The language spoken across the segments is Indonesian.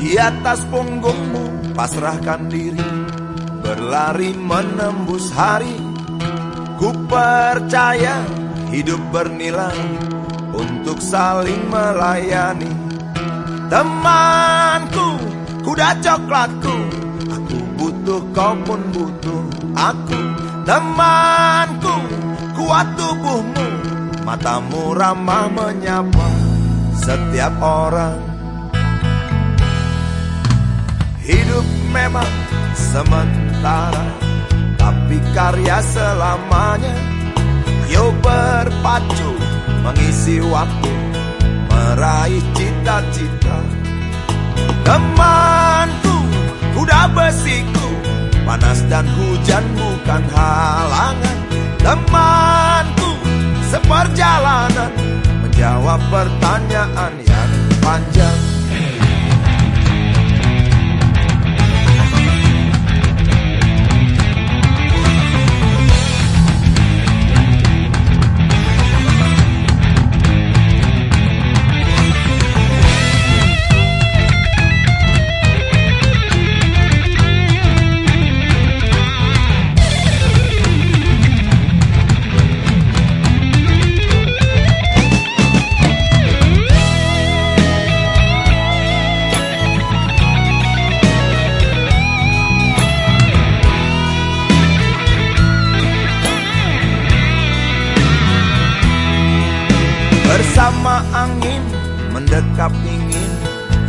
Di atas punggungmu pasrahkan diri. Berlari menembus hari. Ku percaya hidup bernilai Untuk saling melayani. Temanku, kuda coklatku. Aku butuh, kau pun butuh aku. Temanku, kuat tubuhmu. Matamu ramah menyapa setiap orang Hidup memang sementara Tapi karya selamanya Yo berpacu mengisi waktu Meraih cita-cita. Temanku, kuda besiku Panas dan hujan bukan halangan. Temanku, seperjalanan Menjawab pertanyaan yang panjang Bersama angin mendekap ingin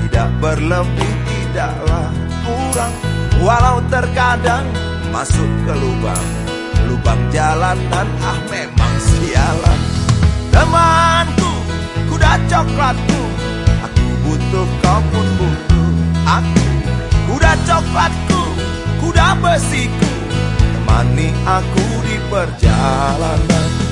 Tidak berlebih tidaklah kurang. Walau terkadang masuk ke lubang Lubang jalanan ah memang sialan. Temanku, kuda coklatku Aku butuh kau pun butuh aku. Kuda coklatku, kuda besiku Temani aku di perjalanan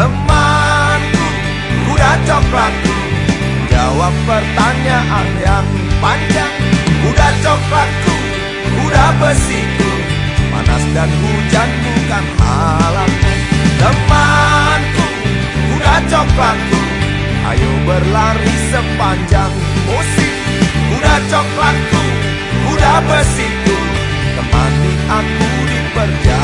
Temanku, kuda coklatku Jawab pertanyaan yang panjang. Kuda coklatku, kuda besiku. Panas dan hujan bukan halangan Temanku, kuda coklatku. Ayo berlari sepanjang musim. Kuda coklatku, kuda besiku. Temani aku di perjalanan